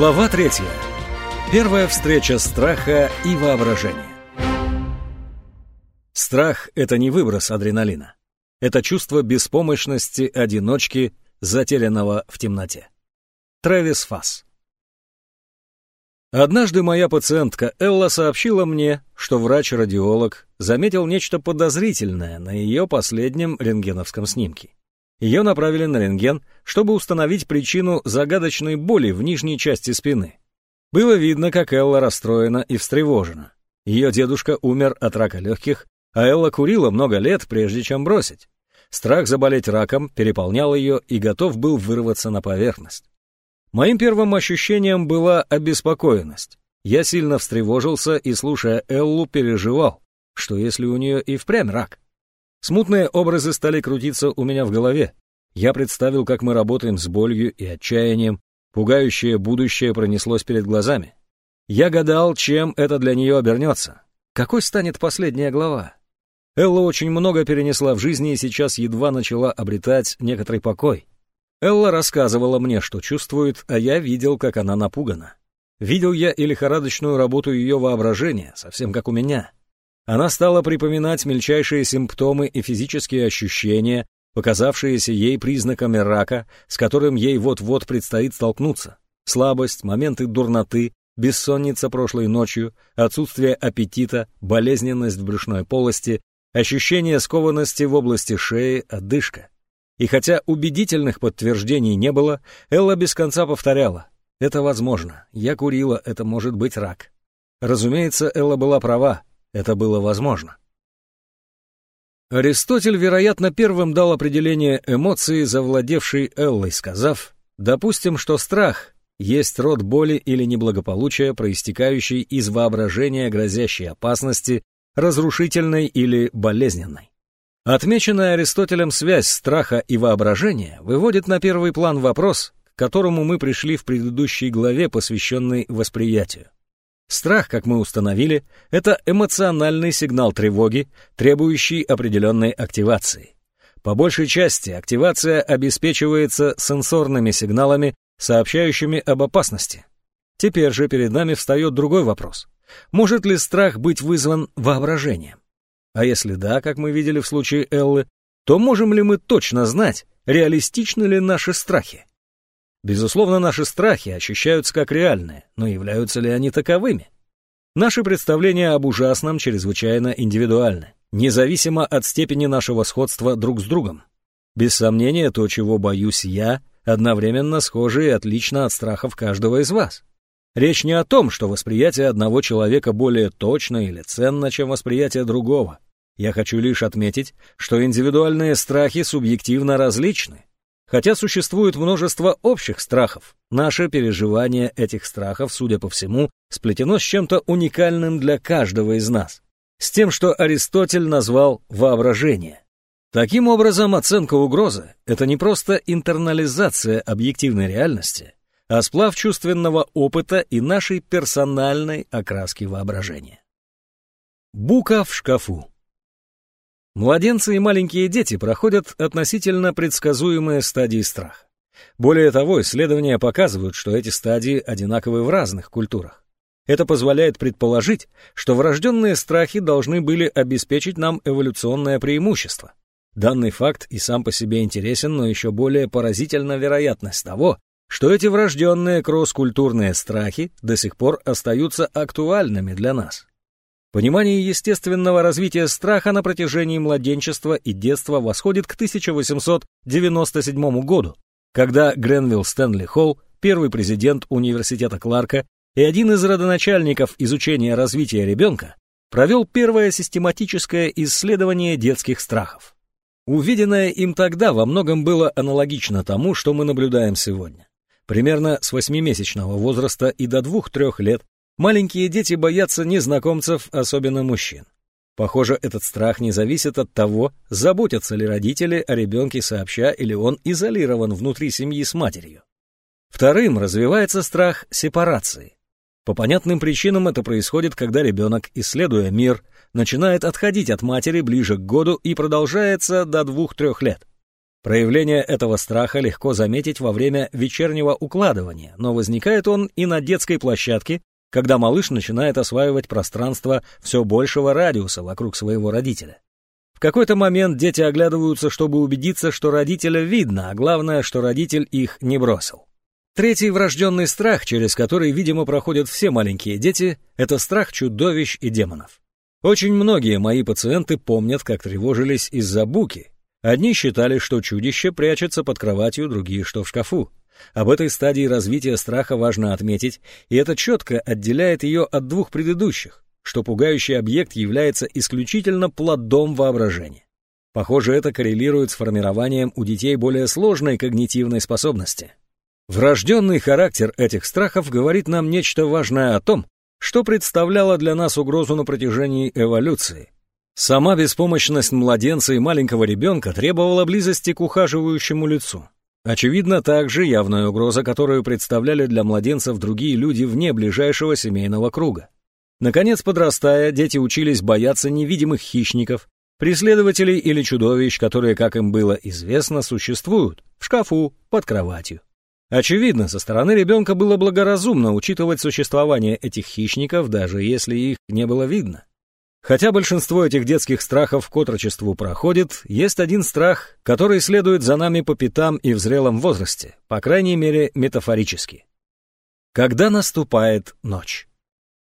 Глава третья. Первая встреча страха и воображения. Страх — это не выброс адреналина. Это чувство беспомощности одиночки, затерянного в темноте. Трэвис Фасс. Однажды моя пациентка Элла сообщила мне, что врач-радиолог заметил нечто подозрительное на ее последнем рентгеновском снимке. Ее направили на рентген, чтобы установить причину загадочной боли в нижней части спины. Было видно, как Элла расстроена и встревожена. Ее дедушка умер от рака легких, а Элла курила много лет, прежде чем бросить. Страх заболеть раком переполнял ее и готов был вырваться на поверхность. Моим первым ощущением была обеспокоенность. Я сильно встревожился и, слушая Эллу, переживал, что если у нее и впрямь рак. Смутные образы стали крутиться у меня в голове. Я представил, как мы работаем с болью и отчаянием. Пугающее будущее пронеслось перед глазами. Я гадал, чем это для нее обернется. Какой станет последняя глава? Элла очень много перенесла в жизни и сейчас едва начала обретать некоторый покой. Элла рассказывала мне, что чувствует, а я видел, как она напугана. Видел я и лихорадочную работу ее воображения, совсем как у меня. Она стала припоминать мельчайшие симптомы и физические ощущения, показавшиеся ей признаками рака, с которым ей вот-вот предстоит столкнуться. Слабость, моменты дурноты, бессонница прошлой ночью, отсутствие аппетита, болезненность в брюшной полости, ощущение скованности в области шеи, одышка. И хотя убедительных подтверждений не было, Элла без конца повторяла. «Это возможно. Я курила, это может быть рак». Разумеется, Элла была права это было возможно. Аристотель, вероятно, первым дал определение эмоции, завладевшей Эллой, сказав, «Допустим, что страх есть род боли или неблагополучия, проистекающий из воображения грозящей опасности, разрушительной или болезненной». Отмеченная Аристотелем связь страха и воображения выводит на первый план вопрос, к которому мы пришли в предыдущей главе, посвященной восприятию. Страх, как мы установили, это эмоциональный сигнал тревоги, требующий определенной активации. По большей части активация обеспечивается сенсорными сигналами, сообщающими об опасности. Теперь же перед нами встает другой вопрос. Может ли страх быть вызван воображением? А если да, как мы видели в случае Эллы, то можем ли мы точно знать, реалистичны ли наши страхи? Безусловно, наши страхи ощущаются как реальные, но являются ли они таковыми? Наши представления об ужасном чрезвычайно индивидуальны, независимо от степени нашего сходства друг с другом. Без сомнения, то, чего боюсь я, одновременно схоже и отлично от страхов каждого из вас. Речь не о том, что восприятие одного человека более точно или ценно, чем восприятие другого. Я хочу лишь отметить, что индивидуальные страхи субъективно различны, Хотя существует множество общих страхов, наше переживание этих страхов, судя по всему, сплетено с чем-то уникальным для каждого из нас, с тем, что Аристотель назвал воображение. Таким образом, оценка угрозы — это не просто интернализация объективной реальности, а сплав чувственного опыта и нашей персональной окраски воображения. Бука в шкафу Младенцы и маленькие дети проходят относительно предсказуемые стадии страха. Более того, исследования показывают, что эти стадии одинаковы в разных культурах. Это позволяет предположить, что врожденные страхи должны были обеспечить нам эволюционное преимущество. Данный факт и сам по себе интересен, но еще более поразительна вероятность того, что эти врожденные кросс-культурные страхи до сих пор остаются актуальными для нас. Понимание естественного развития страха на протяжении младенчества и детства восходит к 1897 году, когда Гренвилл Стэнли Холл, первый президент университета Кларка и один из родоначальников изучения развития ребенка, провел первое систематическое исследование детских страхов. Увиденное им тогда во многом было аналогично тому, что мы наблюдаем сегодня. Примерно с восьмимесячного возраста и до двух-трех лет Маленькие дети боятся незнакомцев, особенно мужчин. Похоже, этот страх не зависит от того, заботятся ли родители о ребенке сообща или он изолирован внутри семьи с матерью. Вторым развивается страх сепарации. По понятным причинам это происходит, когда ребенок, исследуя мир, начинает отходить от матери ближе к году и продолжается до двух-трех лет. Проявление этого страха легко заметить во время вечернего укладывания, но возникает он и на детской площадке, когда малыш начинает осваивать пространство все большего радиуса вокруг своего родителя. В какой-то момент дети оглядываются, чтобы убедиться, что родителя видно, а главное, что родитель их не бросил. Третий врожденный страх, через который, видимо, проходят все маленькие дети, это страх чудовищ и демонов. Очень многие мои пациенты помнят, как тревожились из-за буки, Одни считали, что чудище прячется под кроватью, другие, что в шкафу. Об этой стадии развития страха важно отметить, и это четко отделяет ее от двух предыдущих, что пугающий объект является исключительно плодом воображения. Похоже, это коррелирует с формированием у детей более сложной когнитивной способности. Врожденный характер этих страхов говорит нам нечто важное о том, что представляло для нас угрозу на протяжении эволюции, Сама беспомощность младенца и маленького ребенка требовала близости к ухаживающему лицу. Очевидно, также явная угроза, которую представляли для младенцев другие люди вне ближайшего семейного круга. Наконец, подрастая, дети учились бояться невидимых хищников, преследователей или чудовищ, которые, как им было известно, существуют в шкафу, под кроватью. Очевидно, со стороны ребенка было благоразумно учитывать существование этих хищников, даже если их не было видно. Хотя большинство этих детских страхов к отрочеству проходит, есть один страх, который следует за нами по пятам и в зрелом возрасте, по крайней мере метафорически. Когда наступает ночь?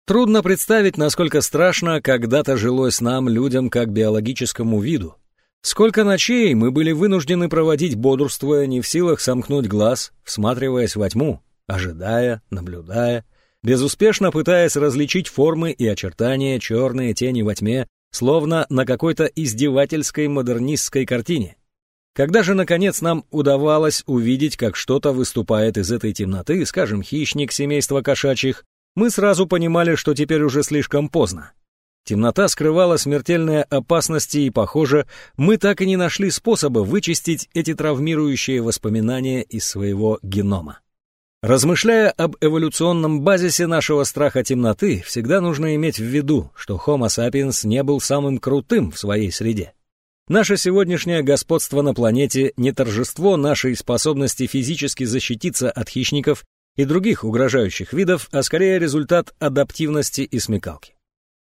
Трудно представить, насколько страшно когда-то жилось нам, людям, как биологическому виду. Сколько ночей мы были вынуждены проводить бодрствуя, не в силах сомкнуть глаз, всматриваясь во тьму, ожидая, наблюдая, безуспешно пытаясь различить формы и очертания черные тени во тьме, словно на какой-то издевательской модернистской картине. Когда же, наконец, нам удавалось увидеть, как что-то выступает из этой темноты, скажем, хищник семейства кошачьих, мы сразу понимали, что теперь уже слишком поздно. Темнота скрывала смертельные опасности, и, похоже, мы так и не нашли способа вычистить эти травмирующие воспоминания из своего генома. Размышляя об эволюционном базисе нашего страха темноты, всегда нужно иметь в виду, что Homo sapiens не был самым крутым в своей среде. Наше сегодняшнее господство на планете не торжество нашей способности физически защититься от хищников и других угрожающих видов, а скорее результат адаптивности и смекалки.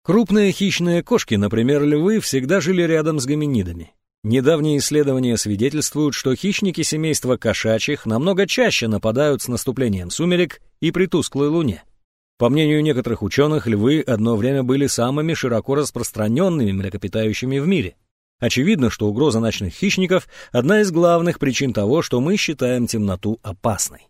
Крупные хищные кошки, например, львы, всегда жили рядом с гоминидами. Недавние исследования свидетельствуют, что хищники семейства кошачьих намного чаще нападают с наступлением сумерек и при тусклой луне. По мнению некоторых ученых, львы одно время были самыми широко распространенными млекопитающими в мире. Очевидно, что угроза ночных хищников – одна из главных причин того, что мы считаем темноту опасной.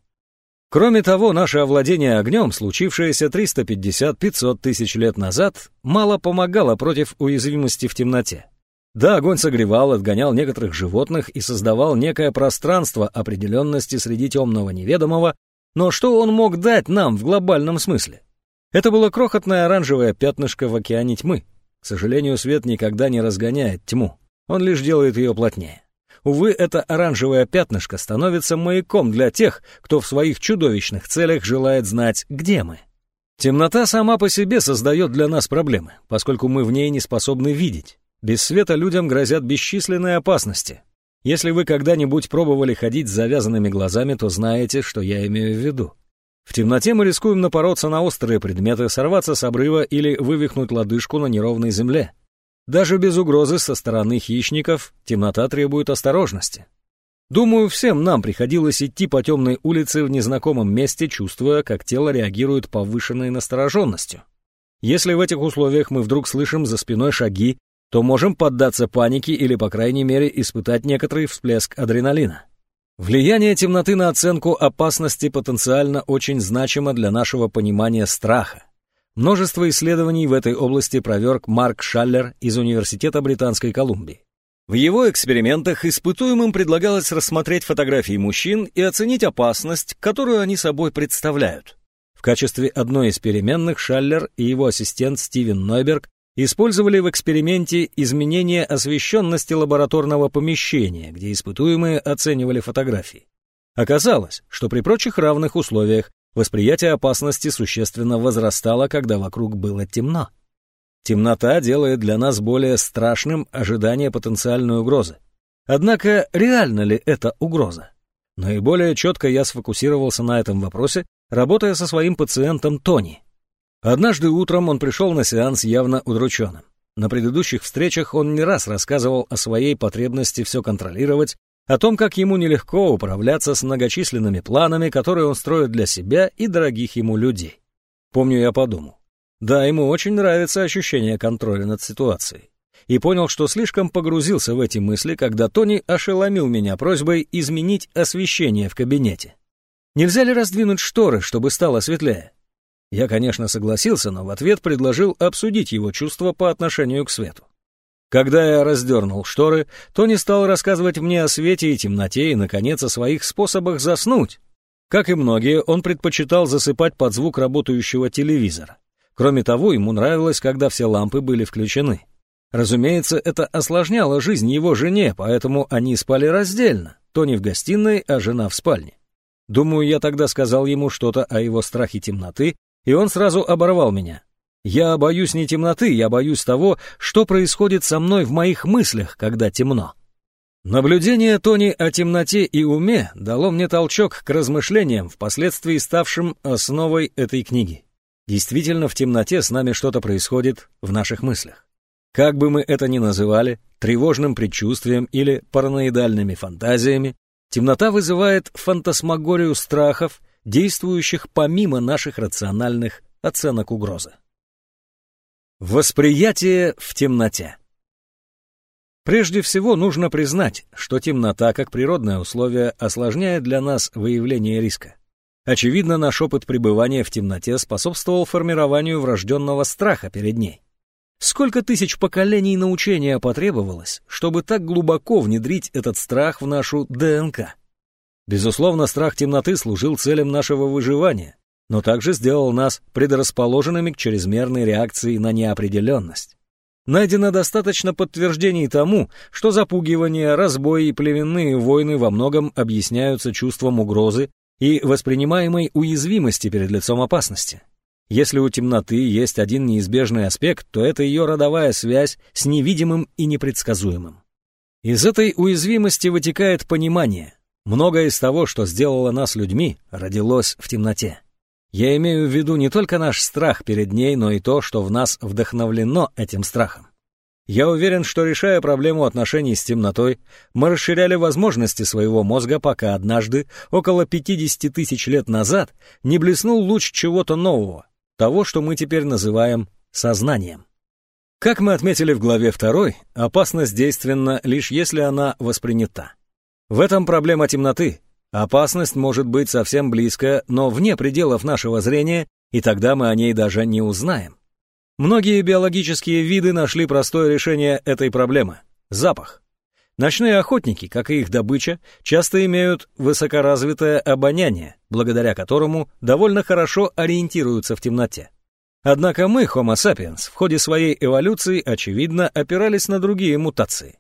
Кроме того, наше овладение огнем, случившееся 350-500 тысяч лет назад, мало помогало против уязвимости в темноте. Да, огонь согревал, отгонял некоторых животных и создавал некое пространство определенности среди темного неведомого, но что он мог дать нам в глобальном смысле? Это было крохотное оранжевое пятнышко в океане тьмы. К сожалению, свет никогда не разгоняет тьму, он лишь делает ее плотнее. Увы, это оранжевое пятнышко становится маяком для тех, кто в своих чудовищных целях желает знать, где мы. Темнота сама по себе создает для нас проблемы, поскольку мы в ней не способны видеть. Без света людям грозят бесчисленные опасности. Если вы когда-нибудь пробовали ходить с завязанными глазами, то знаете, что я имею в виду. В темноте мы рискуем напороться на острые предметы, сорваться с обрыва или вывихнуть лодыжку на неровной земле. Даже без угрозы со стороны хищников темнота требует осторожности. Думаю, всем нам приходилось идти по темной улице в незнакомом месте, чувствуя, как тело реагирует повышенной настороженностью. Если в этих условиях мы вдруг слышим за спиной шаги то можем поддаться панике или, по крайней мере, испытать некоторый всплеск адреналина. Влияние темноты на оценку опасности потенциально очень значимо для нашего понимания страха. Множество исследований в этой области проверк Марк Шаллер из Университета Британской Колумбии. В его экспериментах испытуемым предлагалось рассмотреть фотографии мужчин и оценить опасность, которую они собой представляют. В качестве одной из переменных Шаллер и его ассистент Стивен Нойберг использовали в эксперименте изменение освещенности лабораторного помещения, где испытуемые оценивали фотографии. Оказалось, что при прочих равных условиях восприятие опасности существенно возрастало, когда вокруг было темно. Темнота делает для нас более страшным ожидание потенциальной угрозы. Однако реально ли это угроза? Наиболее четко я сфокусировался на этом вопросе, работая со своим пациентом Тони. Однажды утром он пришел на сеанс явно удрученным. На предыдущих встречах он не раз рассказывал о своей потребности все контролировать, о том, как ему нелегко управляться с многочисленными планами, которые он строит для себя и дорогих ему людей. Помню, я подумал. Да, ему очень нравится ощущение контроля над ситуацией. И понял, что слишком погрузился в эти мысли, когда Тони ошеломил меня просьбой изменить освещение в кабинете. Нельзя ли раздвинуть шторы, чтобы стало светлее? Я, конечно, согласился, но в ответ предложил обсудить его чувства по отношению к свету. Когда я раздернул шторы, Тони стал рассказывать мне о свете и темноте и, наконец, о своих способах заснуть. Как и многие, он предпочитал засыпать под звук работающего телевизора. Кроме того, ему нравилось, когда все лампы были включены. Разумеется, это осложняло жизнь его жене, поэтому они спали раздельно, Тони в гостиной, а жена в спальне. Думаю, я тогда сказал ему что-то о его страхе темноты, и он сразу оборвал меня. Я боюсь не темноты, я боюсь того, что происходит со мной в моих мыслях, когда темно. Наблюдение Тони о темноте и уме дало мне толчок к размышлениям, впоследствии ставшим основой этой книги. Действительно, в темноте с нами что-то происходит в наших мыслях. Как бы мы это ни называли, тревожным предчувствием или параноидальными фантазиями, темнота вызывает фантасмагорию страхов, действующих помимо наших рациональных оценок угрозы. Восприятие в темноте. Прежде всего нужно признать, что темнота как природное условие осложняет для нас выявление риска. Очевидно, наш опыт пребывания в темноте способствовал формированию врожденного страха перед ней. Сколько тысяч поколений научения потребовалось, чтобы так глубоко внедрить этот страх в нашу ДНК? Безусловно, страх темноты служил целям нашего выживания, но также сделал нас предрасположенными к чрезмерной реакции на неопределенность. Найдено достаточно подтверждений тому, что запугивание, разбои и племенные войны во многом объясняются чувством угрозы и воспринимаемой уязвимости перед лицом опасности. Если у темноты есть один неизбежный аспект, то это ее родовая связь с невидимым и непредсказуемым. Из этой уязвимости вытекает понимание. Многое из того, что сделало нас людьми, родилось в темноте. Я имею в виду не только наш страх перед ней, но и то, что в нас вдохновлено этим страхом. Я уверен, что решая проблему отношений с темнотой, мы расширяли возможности своего мозга, пока однажды, около 50 тысяч лет назад, не блеснул луч чего-то нового, того, что мы теперь называем сознанием. Как мы отметили в главе 2, опасность действенна лишь если она воспринята. В этом проблема темноты, Опасность может быть совсем близко, но вне пределов нашего зрения, и тогда мы о ней даже не узнаем. Многие биологические виды нашли простое решение этой проблемы – запах. Ночные охотники, как и их добыча, часто имеют высокоразвитое обоняние, благодаря которому довольно хорошо ориентируются в темноте. Однако мы, Homo sapiens, в ходе своей эволюции, очевидно, опирались на другие мутации.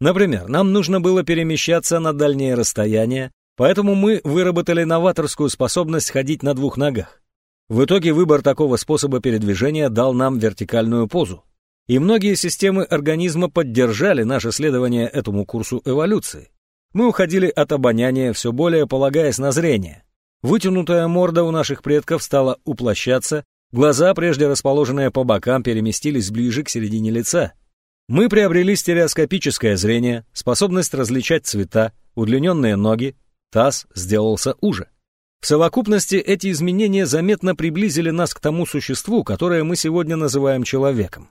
Например, нам нужно было перемещаться на дальние расстояния, Поэтому мы выработали новаторскую способность ходить на двух ногах. В итоге выбор такого способа передвижения дал нам вертикальную позу. И многие системы организма поддержали наше следование этому курсу эволюции. Мы уходили от обоняния, все более полагаясь на зрение. Вытянутая морда у наших предков стала уплощаться, глаза, прежде расположенные по бокам, переместились ближе к середине лица. Мы приобрели стереоскопическое зрение, способность различать цвета, удлиненные ноги, таз сделался уже. В совокупности эти изменения заметно приблизили нас к тому существу, которое мы сегодня называем человеком.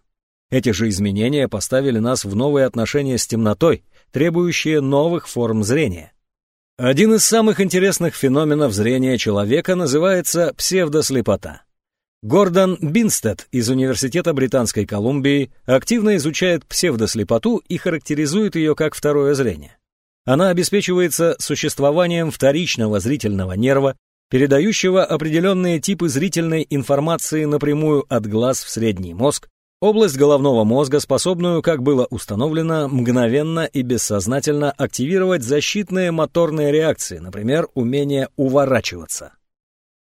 Эти же изменения поставили нас в новые отношения с темнотой, требующие новых форм зрения. Один из самых интересных феноменов зрения человека называется псевдослепота. Гордон Бинстед из Университета Британской Колумбии активно изучает псевдослепоту и характеризует ее как второе зрение. Она обеспечивается существованием вторичного зрительного нерва, передающего определенные типы зрительной информации напрямую от глаз в средний мозг, область головного мозга, способную, как было установлено, мгновенно и бессознательно активировать защитные моторные реакции, например, умение уворачиваться.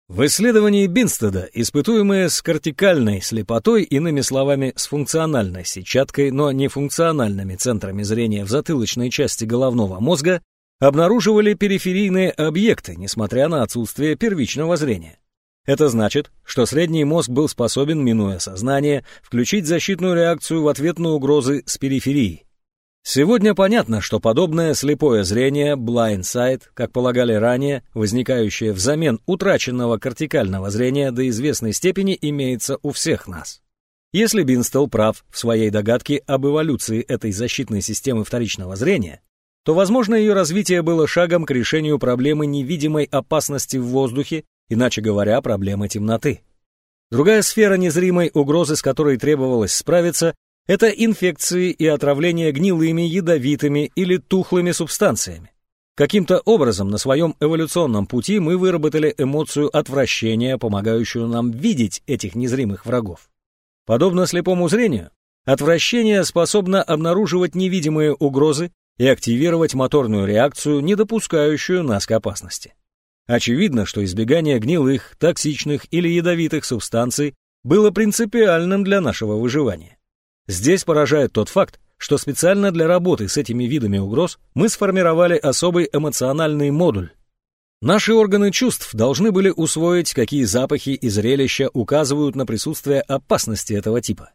В исследовании Бинстеда испытуемые с кортикальной слепотой, иными словами, с функциональной сетчаткой, но не функциональными центрами зрения в затылочной части головного мозга, обнаруживали периферийные объекты, несмотря на отсутствие первичного зрения. Это значит, что средний мозг был способен, минуя сознание, включить защитную реакцию в ответ на угрозы с периферии. Сегодня понятно, что подобное слепое зрение, blind sight, как полагали ранее, возникающее взамен утраченного кортикального зрения до известной степени имеется у всех нас. Если Бинстел прав в своей догадке об эволюции этой защитной системы вторичного зрения, то, возможно, ее развитие было шагом к решению проблемы невидимой опасности в воздухе, иначе говоря, проблемы темноты. Другая сфера незримой угрозы, с которой требовалось справиться, это инфекции и отравление гнилыми, ядовитыми или тухлыми субстанциями. Каким-то образом на своем эволюционном пути мы выработали эмоцию отвращения, помогающую нам видеть этих незримых врагов. Подобно слепому зрению, отвращение способно обнаруживать невидимые угрозы и активировать моторную реакцию, не допускающую нас к опасности. Очевидно, что избегание гнилых, токсичных или ядовитых субстанций было принципиальным для нашего выживания. Здесь поражает тот факт, что специально для работы с этими видами угроз мы сформировали особый эмоциональный модуль. Наши органы чувств должны были усвоить, какие запахи и зрелища указывают на присутствие опасности этого типа.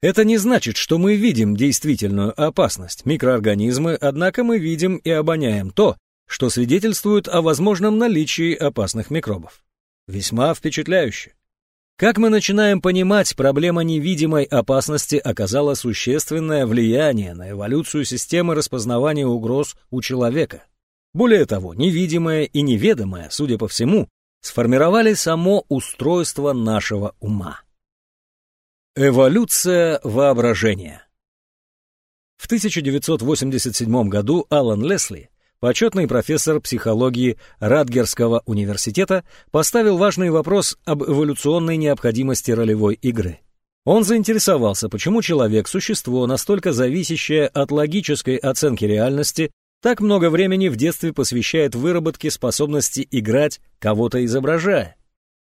Это не значит, что мы видим действительную опасность микроорганизмы, однако мы видим и обоняем то, что свидетельствует о возможном наличии опасных микробов. Весьма впечатляюще. Как мы начинаем понимать, проблема невидимой опасности оказала существенное влияние на эволюцию системы распознавания угроз у человека. Более того, невидимое и неведомое, судя по всему, сформировали само устройство нашего ума. Эволюция воображения В 1987 году Алан Лесли почетный профессор психологии Радгерского университета поставил важный вопрос об эволюционной необходимости ролевой игры. Он заинтересовался, почему человек – существо, настолько зависящее от логической оценки реальности, так много времени в детстве посвящает выработке способности играть, кого-то изображая.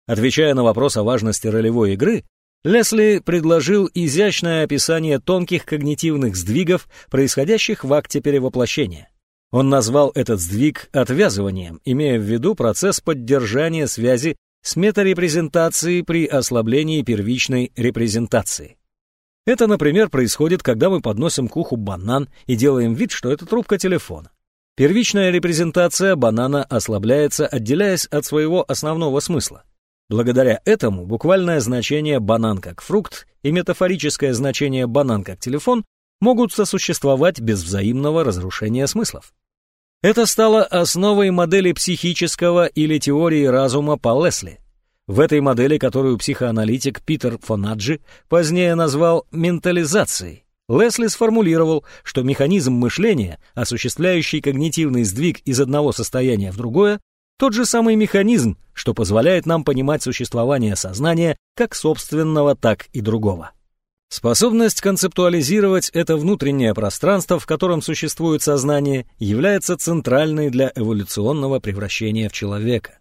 Отвечая на вопрос о важности ролевой игры, Лесли предложил изящное описание тонких когнитивных сдвигов, происходящих в акте перевоплощения. Он назвал этот сдвиг отвязыванием, имея в виду процесс поддержания связи с метарепрезентацией при ослаблении первичной репрезентации. Это, например, происходит, когда мы подносим к уху банан и делаем вид, что это трубка телефона. Первичная репрезентация банана ослабляется, отделяясь от своего основного смысла. Благодаря этому буквальное значение «банан как фрукт» и метафорическое значение «банан как телефон» могут сосуществовать без взаимного разрушения смыслов. Это стало основой модели психического или теории разума по Лесли. В этой модели, которую психоаналитик Питер Фонаджи позднее назвал ментализацией, Лесли сформулировал, что механизм мышления, осуществляющий когнитивный сдвиг из одного состояния в другое, тот же самый механизм, что позволяет нам понимать существование сознания как собственного, так и другого. Способность концептуализировать это внутреннее пространство, в котором существует сознание, является центральной для эволюционного превращения в человека.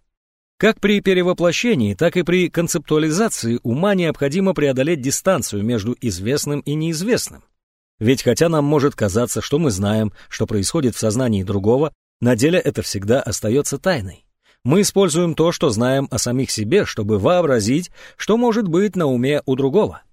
Как при перевоплощении, так и при концептуализации ума необходимо преодолеть дистанцию между известным и неизвестным. Ведь хотя нам может казаться, что мы знаем, что происходит в сознании другого, на деле это всегда остается тайной. Мы используем то, что знаем о самих себе, чтобы вообразить, что может быть на уме у другого.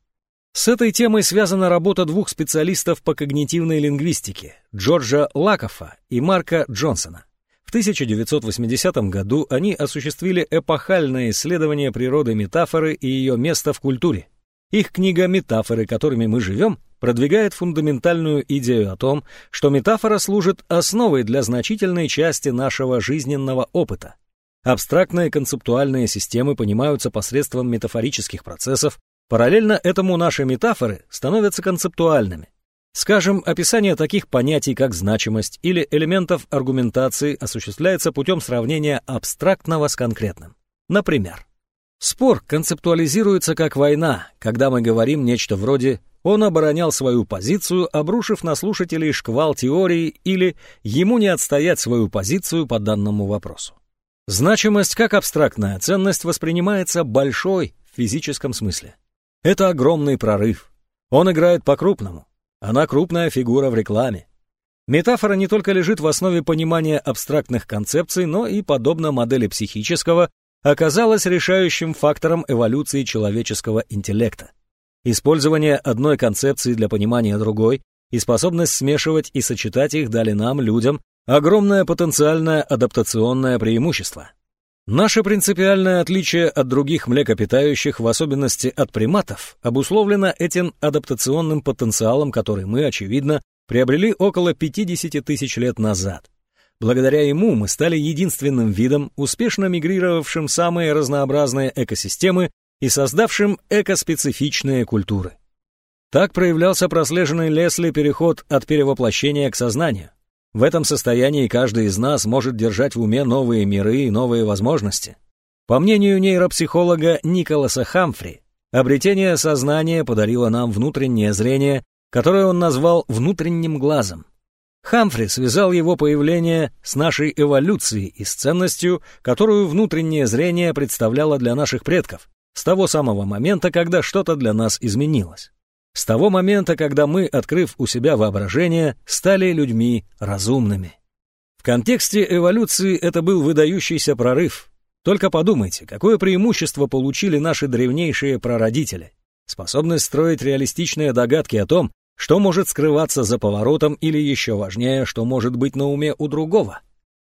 С этой темой связана работа двух специалистов по когнитивной лингвистике Джорджа Лакофа и Марка Джонсона. В 1980 году они осуществили эпохальное исследование природы метафоры и ее места в культуре. Их книга «Метафоры, которыми мы живем» продвигает фундаментальную идею о том, что метафора служит основой для значительной части нашего жизненного опыта. Абстрактные концептуальные системы понимаются посредством метафорических процессов, Параллельно этому наши метафоры становятся концептуальными. Скажем, описание таких понятий, как значимость или элементов аргументации осуществляется путем сравнения абстрактного с конкретным. Например, спор концептуализируется как война, когда мы говорим нечто вроде «он оборонял свою позицию, обрушив на слушателей шквал теории» или «ему не отстоять свою позицию по данному вопросу». Значимость как абстрактная ценность воспринимается большой в физическом смысле. Это огромный прорыв. Он играет по-крупному. Она крупная фигура в рекламе. Метафора не только лежит в основе понимания абстрактных концепций, но и, подобно модели психического, оказалась решающим фактором эволюции человеческого интеллекта. Использование одной концепции для понимания другой и способность смешивать и сочетать их дали нам, людям, огромное потенциальное адаптационное преимущество. Наше принципиальное отличие от других млекопитающих, в особенности от приматов, обусловлено этим адаптационным потенциалом, который мы, очевидно, приобрели около 50 тысяч лет назад. Благодаря ему мы стали единственным видом, успешно мигрировавшим самые разнообразные экосистемы и создавшим экоспецифичные культуры. Так проявлялся прослеженный Лесли переход от перевоплощения к сознанию. В этом состоянии каждый из нас может держать в уме новые миры и новые возможности. По мнению нейропсихолога Николаса Хамфри, обретение сознания подарило нам внутреннее зрение, которое он назвал внутренним глазом. Хамфри связал его появление с нашей эволюцией и с ценностью, которую внутреннее зрение представляло для наших предков, с того самого момента, когда что-то для нас изменилось. С того момента, когда мы, открыв у себя воображение, стали людьми разумными. В контексте эволюции это был выдающийся прорыв. Только подумайте, какое преимущество получили наши древнейшие прародители. Способность строить реалистичные догадки о том, что может скрываться за поворотом или, еще важнее, что может быть на уме у другого?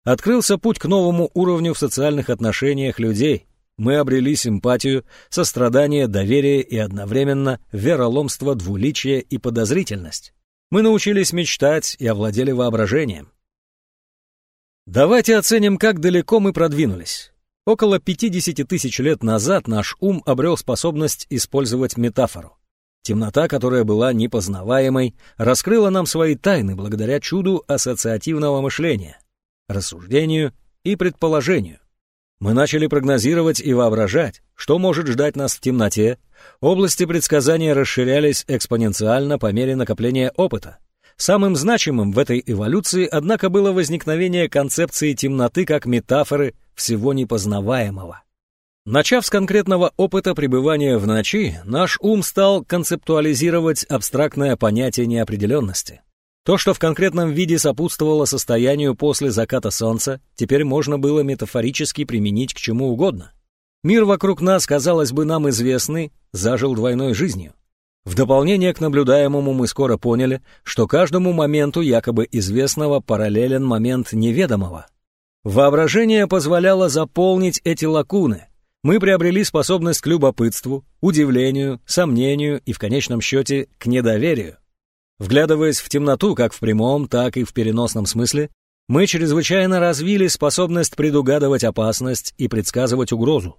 Открылся путь к новому уровню в социальных отношениях людей. Мы обрели симпатию, сострадание, доверие и одновременно вероломство, двуличие и подозрительность. Мы научились мечтать и овладели воображением. Давайте оценим, как далеко мы продвинулись. Около 50 тысяч лет назад наш ум обрел способность использовать метафору. Темнота, которая была непознаваемой, раскрыла нам свои тайны благодаря чуду ассоциативного мышления, рассуждению и предположению. Мы начали прогнозировать и воображать, что может ждать нас в темноте. Области предсказания расширялись экспоненциально по мере накопления опыта. Самым значимым в этой эволюции, однако, было возникновение концепции темноты как метафоры всего непознаваемого. Начав с конкретного опыта пребывания в ночи, наш ум стал концептуализировать абстрактное понятие неопределенности. То, что в конкретном виде сопутствовало состоянию после заката солнца, теперь можно было метафорически применить к чему угодно. Мир вокруг нас, казалось бы, нам известный, зажил двойной жизнью. В дополнение к наблюдаемому мы скоро поняли, что каждому моменту якобы известного параллелен момент неведомого. Воображение позволяло заполнить эти лакуны, мы приобрели способность к любопытству, удивлению, сомнению и, в конечном счете, к недоверию. Вглядываясь в темноту как в прямом, так и в переносном смысле, мы чрезвычайно развили способность предугадывать опасность и предсказывать угрозу.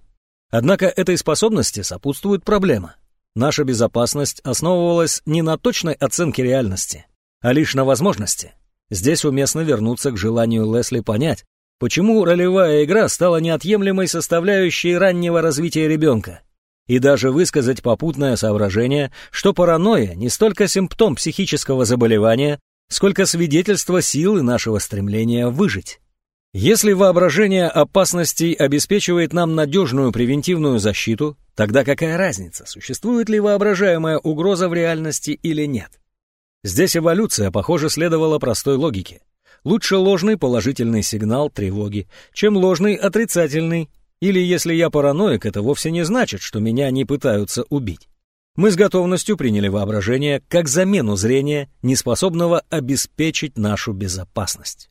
Однако этой способности сопутствует проблема. Наша безопасность основывалась не на точной оценке реальности, а лишь на возможности. Здесь уместно вернуться к желанию Лесли понять, Почему ролевая игра стала неотъемлемой составляющей раннего развития ребенка? И даже высказать попутное соображение, что паранойя не столько симптом психического заболевания, сколько свидетельство силы нашего стремления выжить. Если воображение опасностей обеспечивает нам надежную превентивную защиту, тогда какая разница, существует ли воображаемая угроза в реальности или нет? Здесь эволюция, похоже, следовала простой логике. Лучше ложный положительный сигнал тревоги, чем ложный отрицательный. Или если я параноик, это вовсе не значит, что меня не пытаются убить. Мы с готовностью приняли воображение как замену зрения, неспособного обеспечить нашу безопасность.